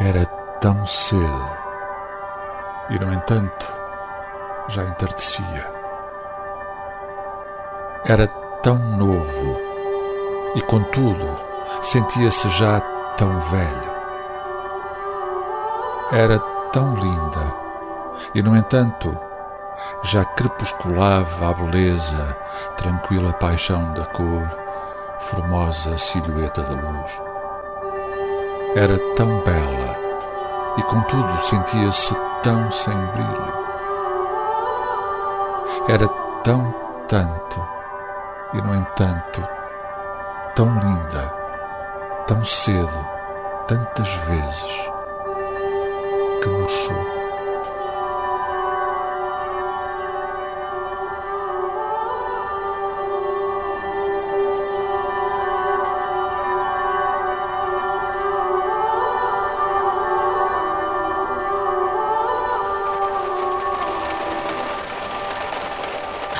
Era tão cedo e, no entanto, já entardecia. Era tão novo e, contudo, sentia-se já tão velho. Era tão linda e, no entanto, já crepusculava a beleza, tranquila paixão da cor, formosa silhueta da luz. Era tão bela e, contudo, sentia-se tão sem brilho. Era tão tanto e, no entanto, tão linda, tão cedo, tantas vezes, que murchou.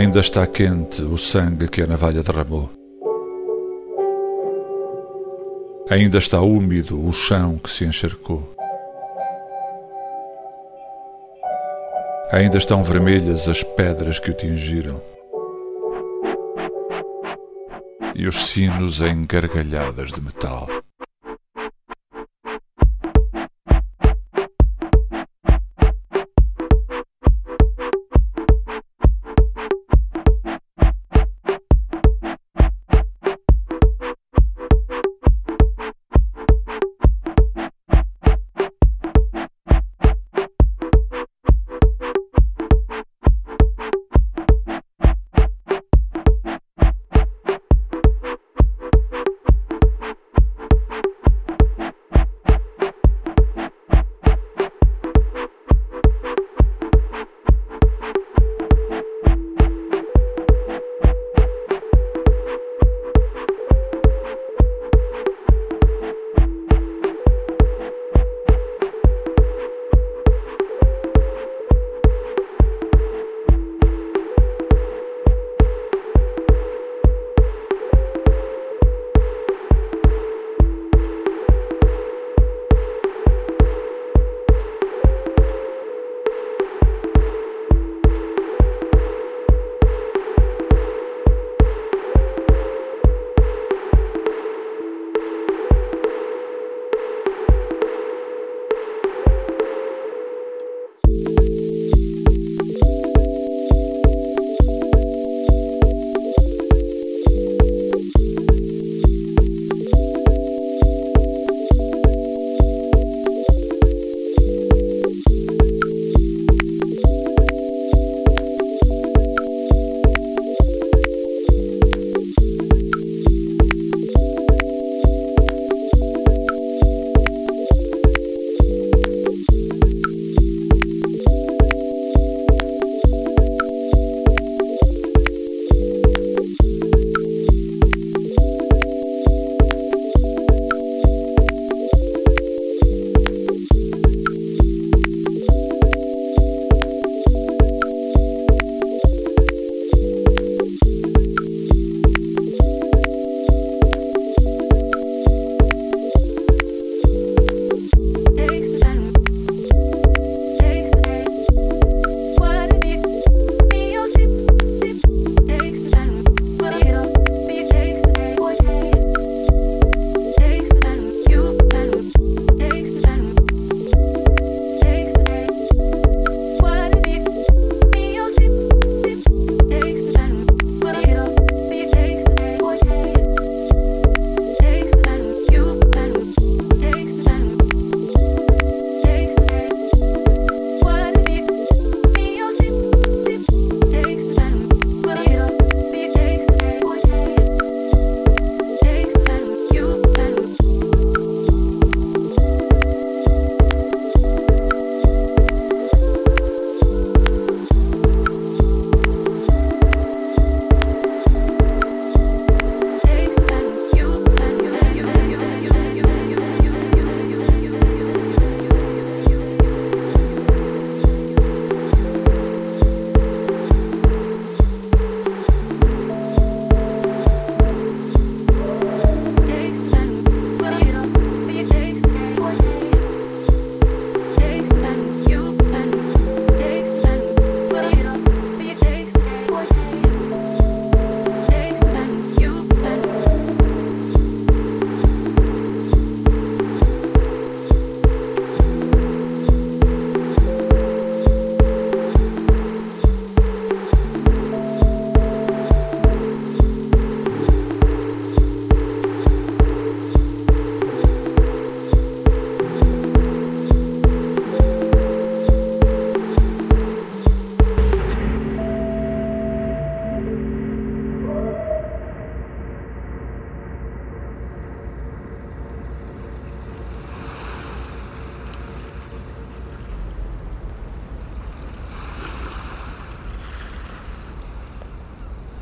Ainda está quente o sangue que a navalha derramou. Ainda está úmido o chão que se encharcou. Ainda estão vermelhas as pedras que o tingiram. E os sinos em gargalhadas de metal.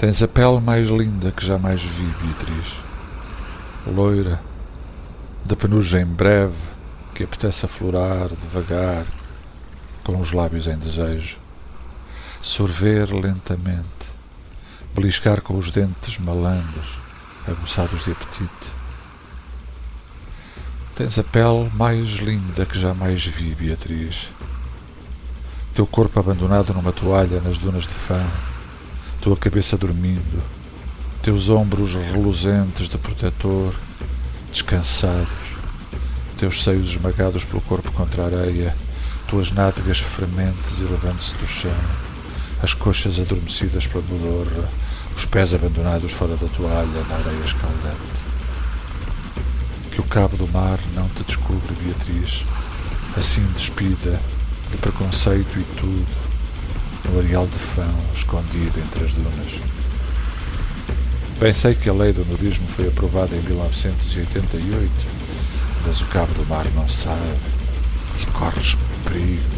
Tens a pele mais linda que jamais vi, Beatriz. Loira, da penugem breve, que apetece aflorar devagar, com os lábios em desejo. Sorver lentamente, beliscar com os dentes malandros, aguçados de apetite. Tens a pele mais linda que jamais vi, Beatriz. Teu corpo abandonado numa toalha nas dunas de fã, tua cabeça dormindo, teus ombros reluzentes de protetor, descansados, teus seios esmagados pelo corpo contra a areia, tuas nádegas frementes elevando-se do chão, as coxas adormecidas pela modorra, os pés abandonados fora da toalha na areia escaldante. Que o cabo do mar não te descubra, Beatriz, assim despida de preconceito e tudo, no areal de fão escondido entre as dunas. Bem sei que a lei do nudismo foi aprovada em 1988, mas o cabo do mar não sabe e corres perigo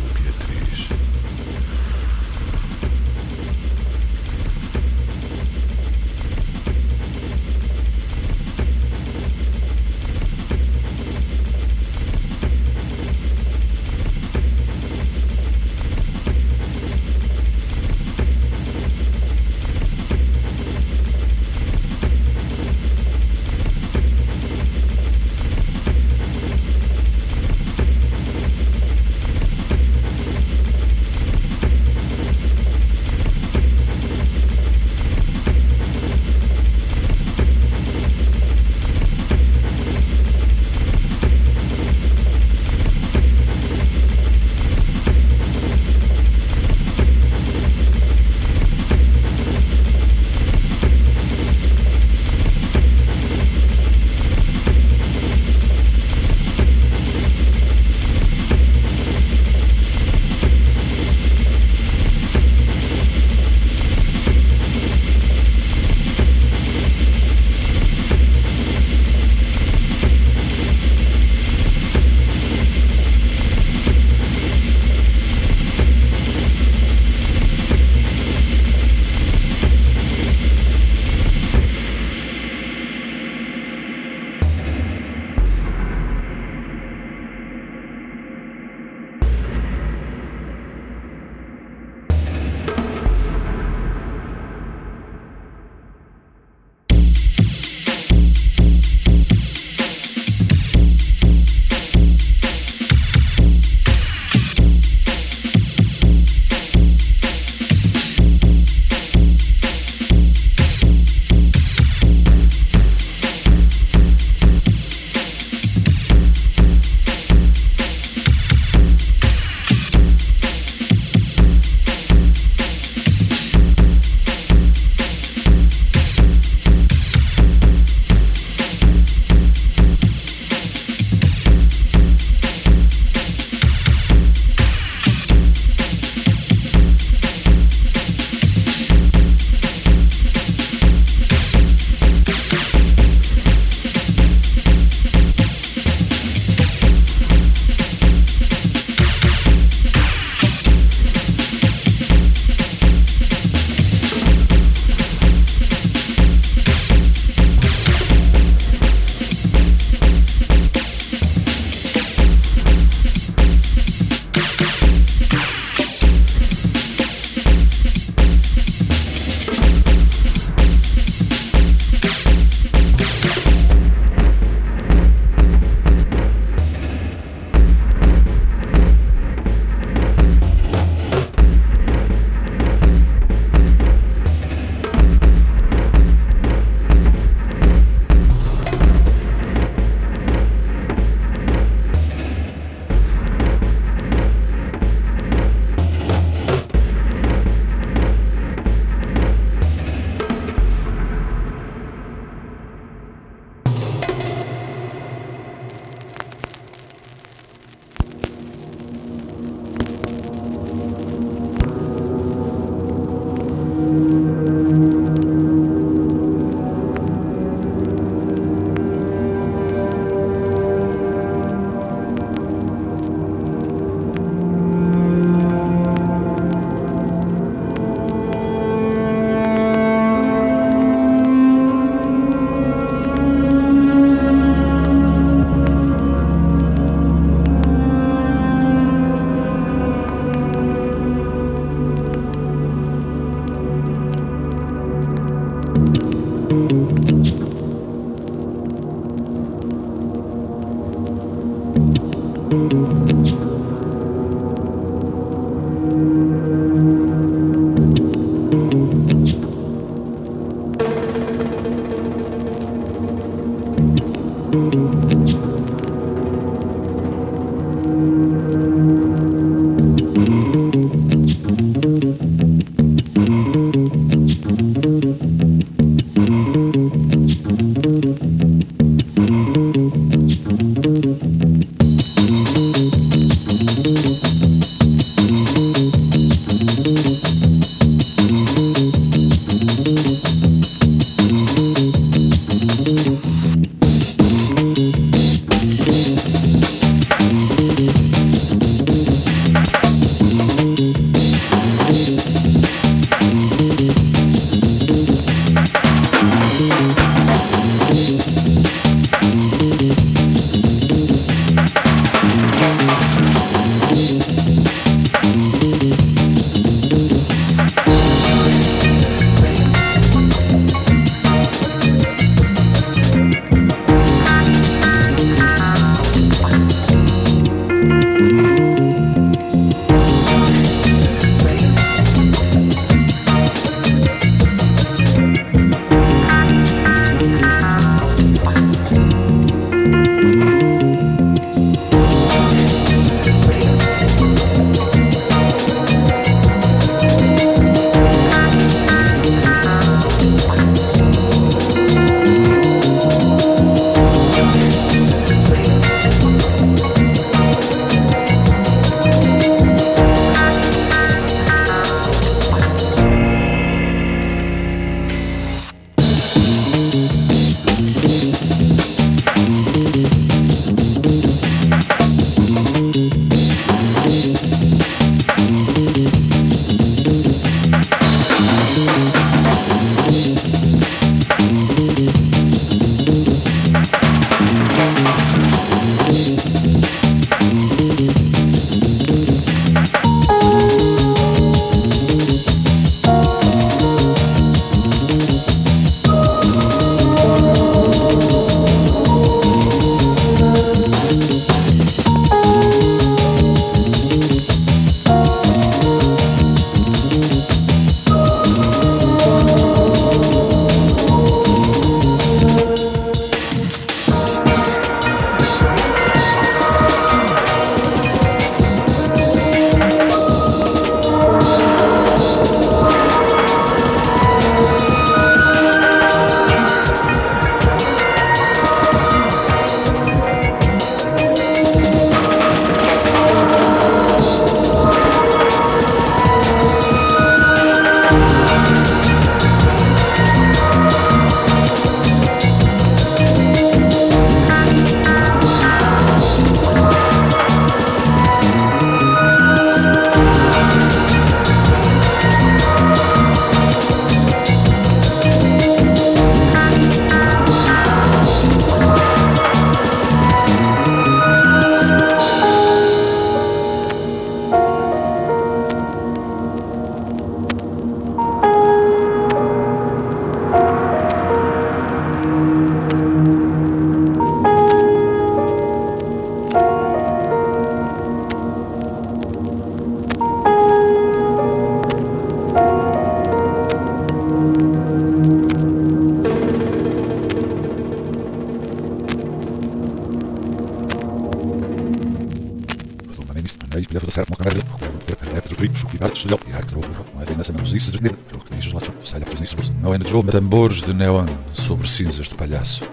tambores de neon sobre cinzas de palhaço.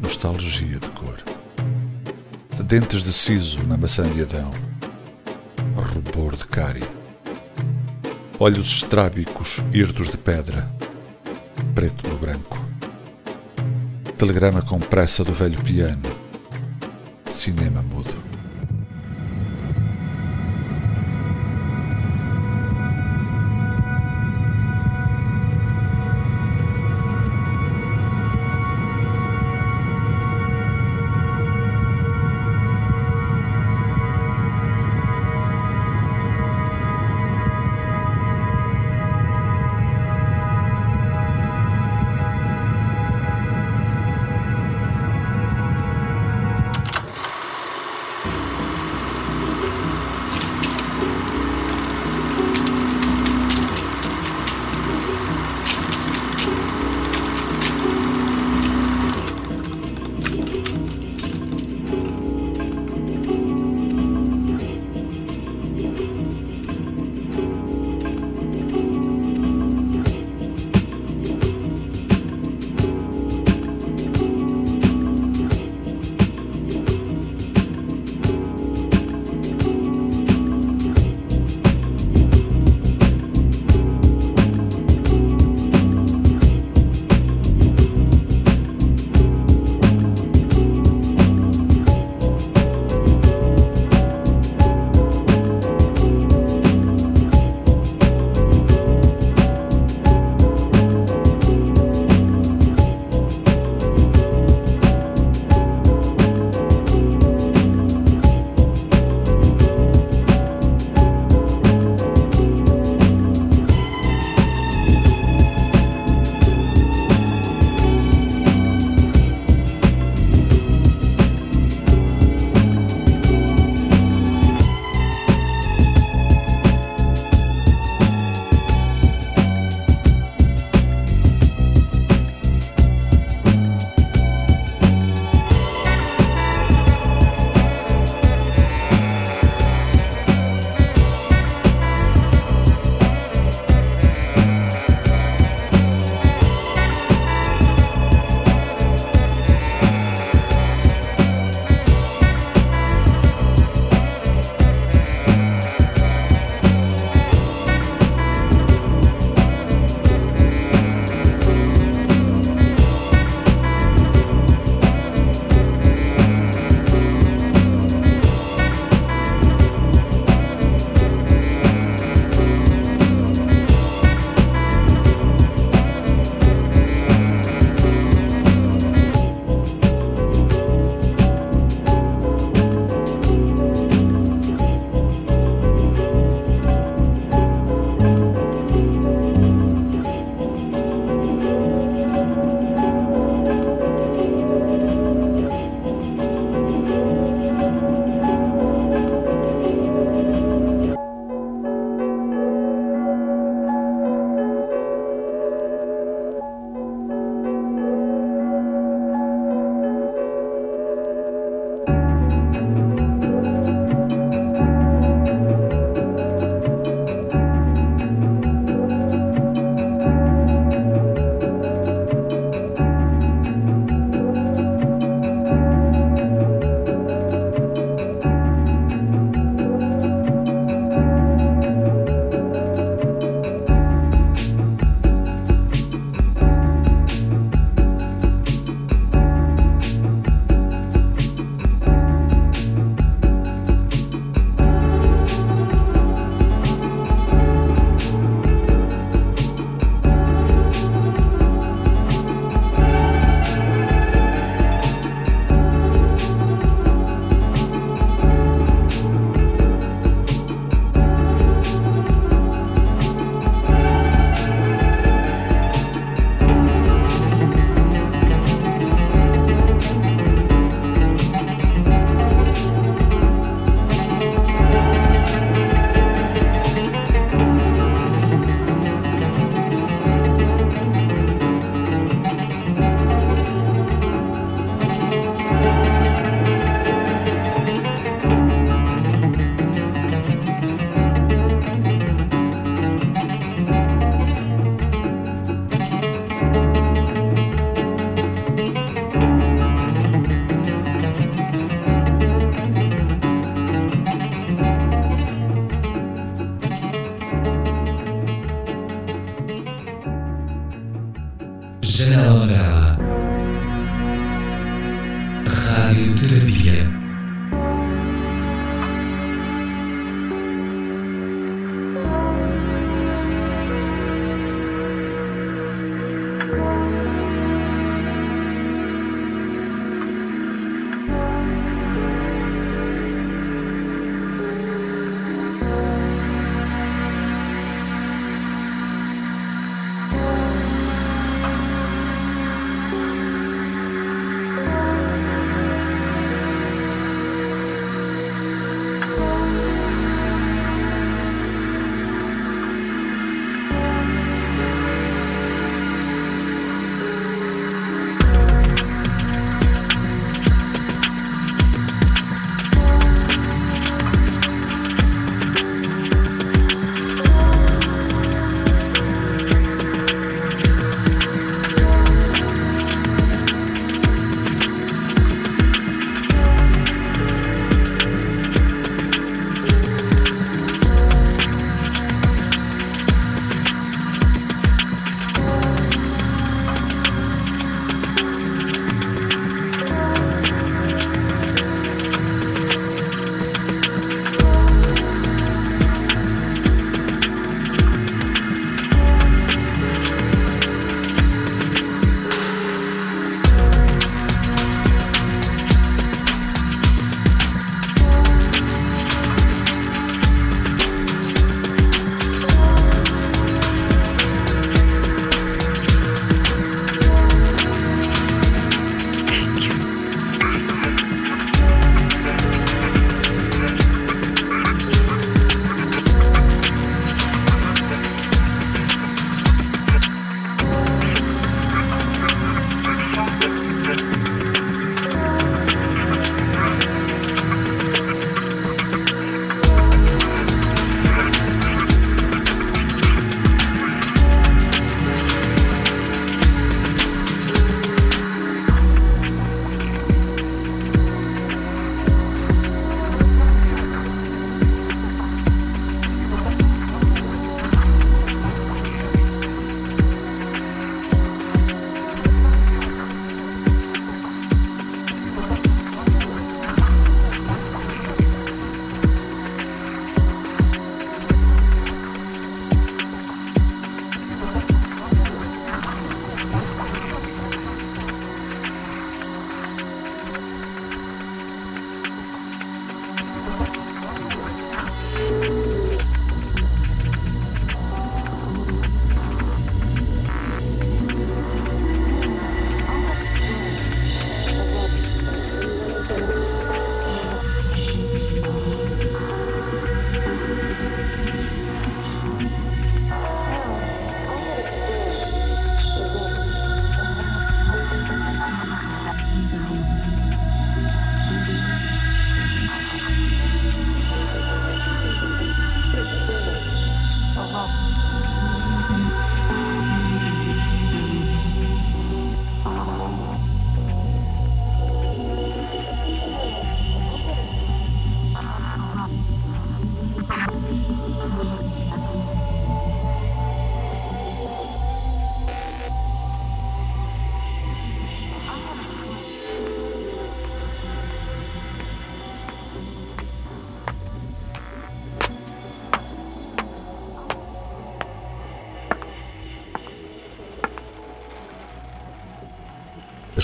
Nostalgia de cor. Dentes de siso na maçã de Adão. Rubor de cárie. Olhos estrábicos, hirtos de pedra. Preto no branco. Telegrama com pressa do velho piano. Cinema mudo.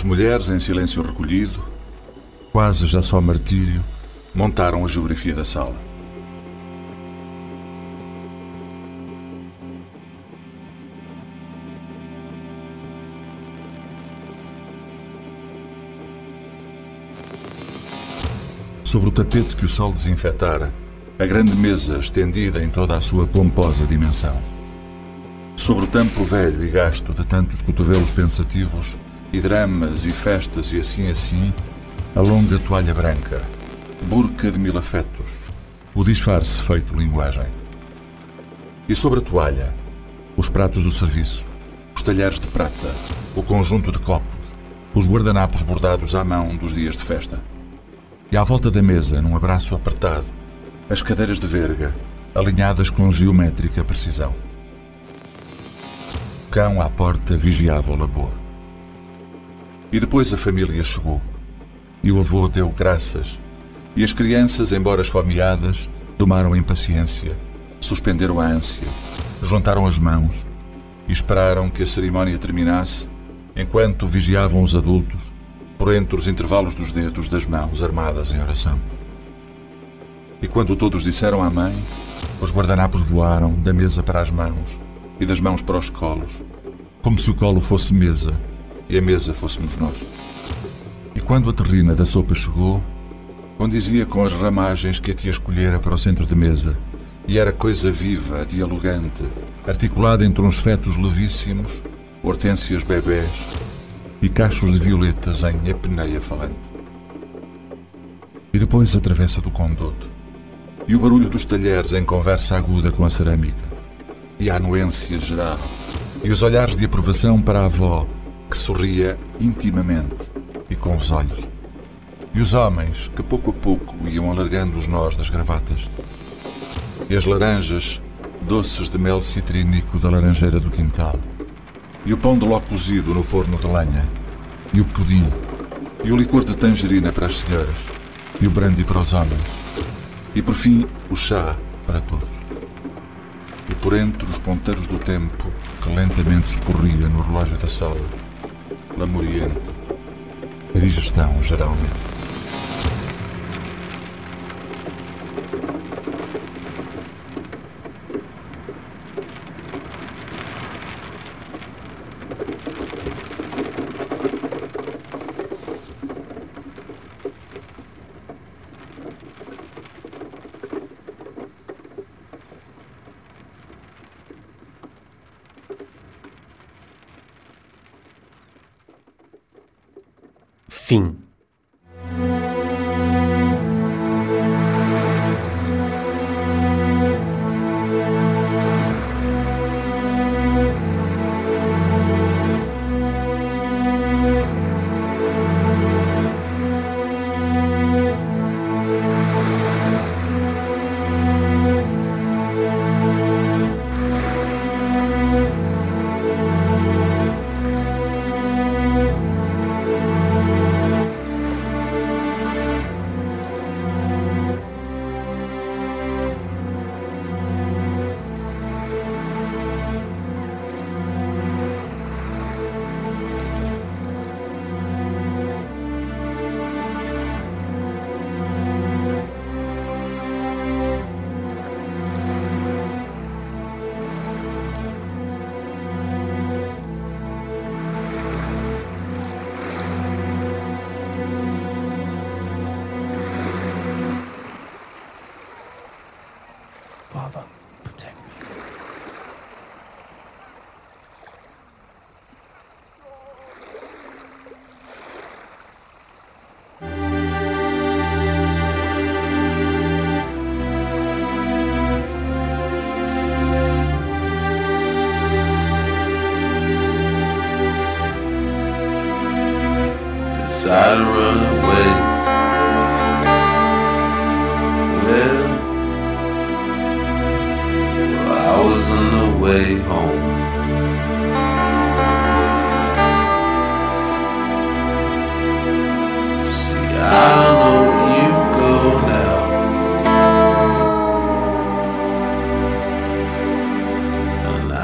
Mulheres, em silêncio recolhido, quase já só martírio, montaram a geografia da sala. Sobre o tapete que o sol desinfetara, a grande mesa estendida em toda a sua pomposa dimensão. Sobre o tampo velho e gasto de tantos cotovelos pensativos, e dramas e festas e assim assim, a longa toalha branca, burca de mil afetos, o disfarce feito linguagem. E sobre a toalha, os pratos do serviço, os talheres de prata, o conjunto de copos, os guardanapos bordados à mão dos dias de festa. E à volta da mesa, num abraço apertado, as cadeiras de verga, alinhadas com geométrica precisão. O cão à porta vigiava o labor. E depois a família chegou. E o avô deu graças. E as crianças, embora esfomeadas, tomaram a impaciência, suspenderam a ânsia, juntaram as mãos e esperaram que a cerimónia terminasse enquanto vigiavam os adultos por entre os intervalos dos dedos das mãos armadas em oração. E quando todos disseram Amém, os guardanapos voaram da mesa para as mãos e das mãos para os colos, como se o colo fosse mesa e a mesa fôssemos nós. E quando a terrina da sopa chegou, condizia com as ramagens que a tia escolhera para o centro de mesa, e era coisa viva, dialogante, articulada entre uns fetos levíssimos, hortênsias bebés e cachos de violetas em apneia falante. E depois a travessa do conduto, e o barulho dos talheres em conversa aguda com a cerâmica, e a anuência geral, e os olhares de aprovação para a avó, que sorria intimamente e com os olhos. E os homens que pouco a pouco iam alargando os nós das gravatas. E as laranjas, doces de mel citrínico da laranjeira do quintal. E o pão de ló cozido no forno de lenha. E o pudim. E o licor de tangerina para as senhoras. E o brandy para os homens. E por fim, o chá para todos. E por entre os ponteiros do tempo que lentamente escorria no relógio da sala, lamuriente, a digestão geralmente.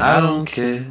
I don't care.